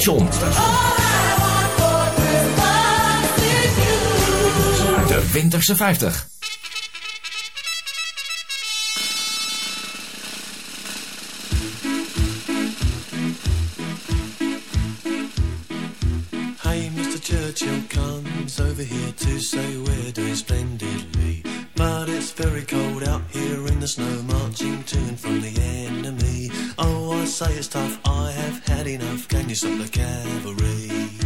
station. De Winterse 50. Hey, Mr. Churchill comes over here to say we're doing splendidly. But it's very cold out here in the snow marching say it's tough. I have had enough. Can you stop the cavalry?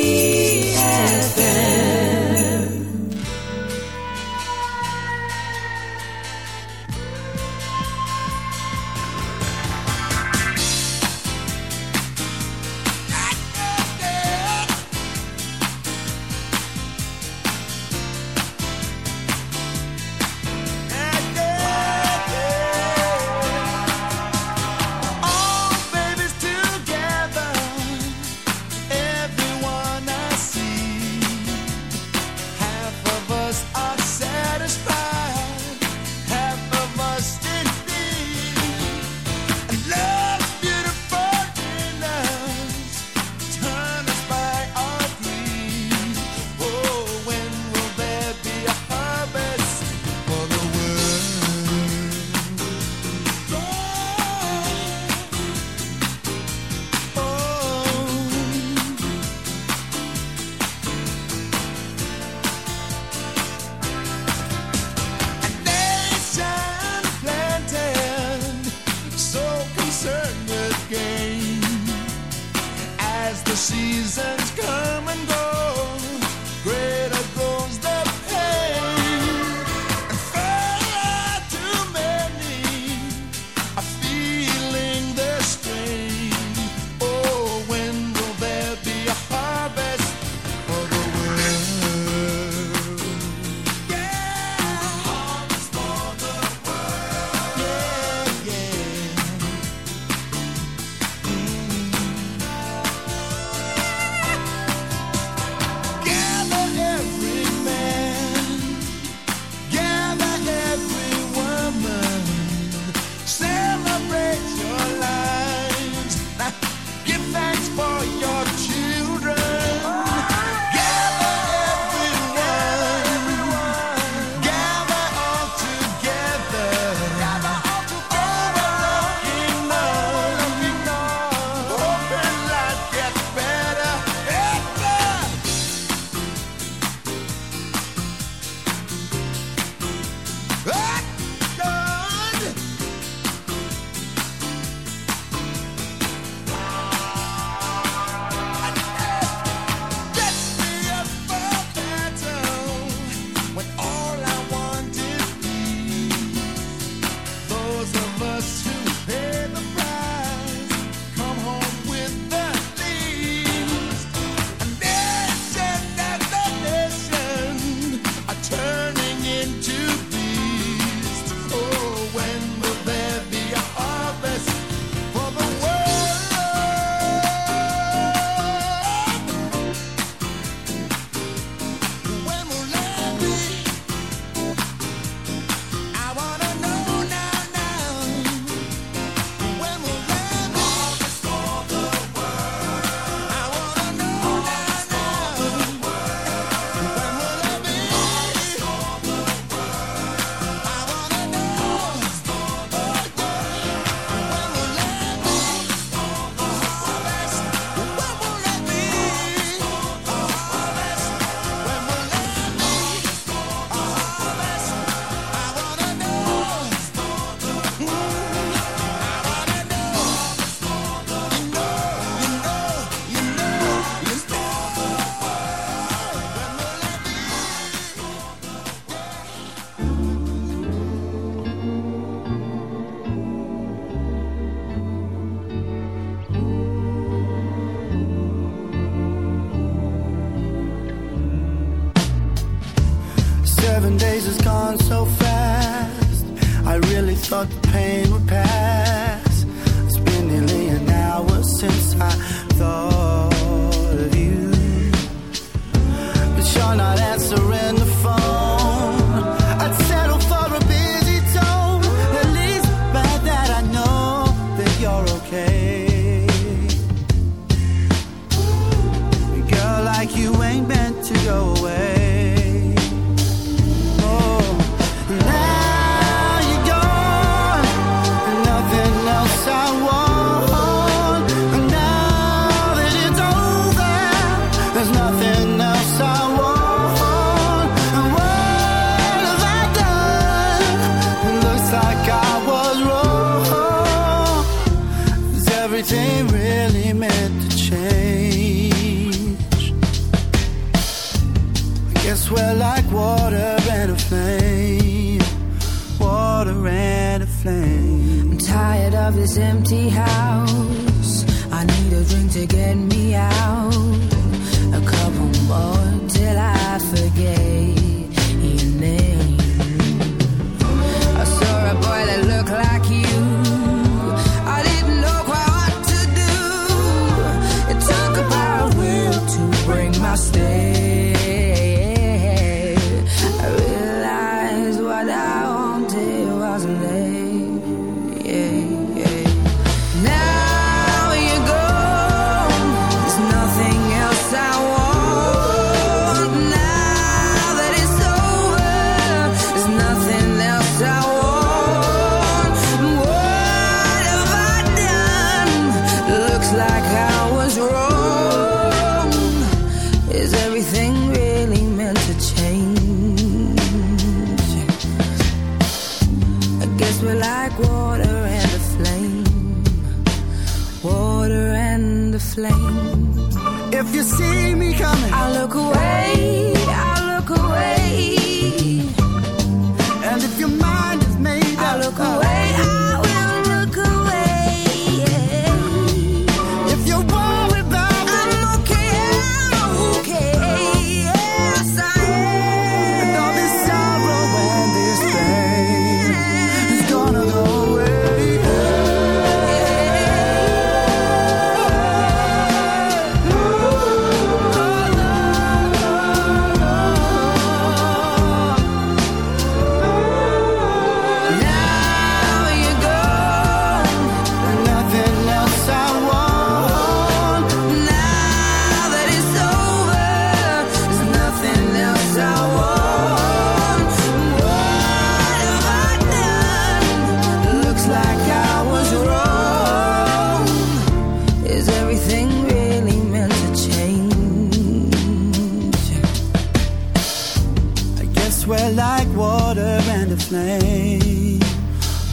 like water and a flame.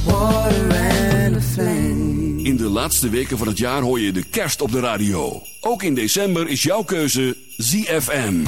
Water and a flame. In de laatste weken van het jaar hoor je de kerst op de radio. Ook in december is jouw keuze ZFM.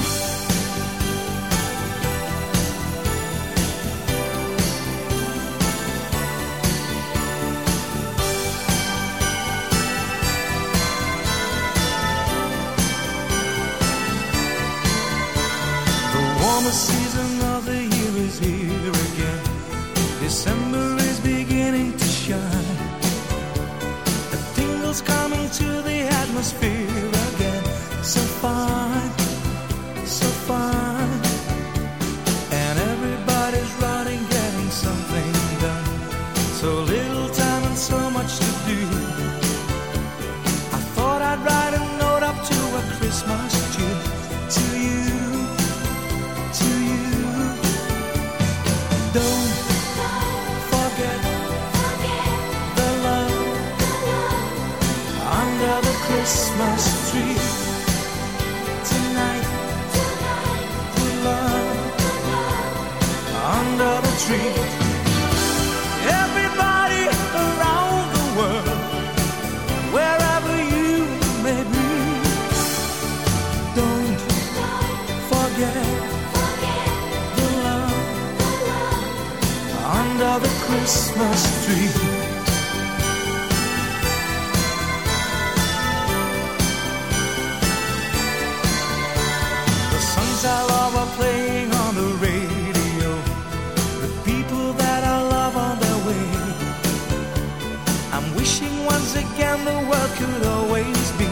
wishing once again the world could always be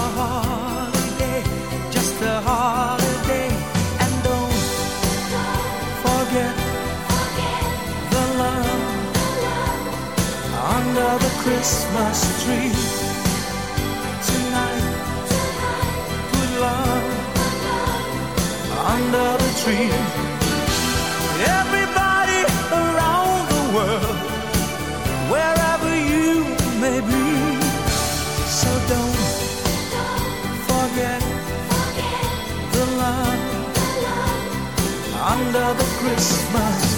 a holiday, just a holiday. And don't forget the love under the Christmas tree. Tonight, put love under the tree. Under the Christmas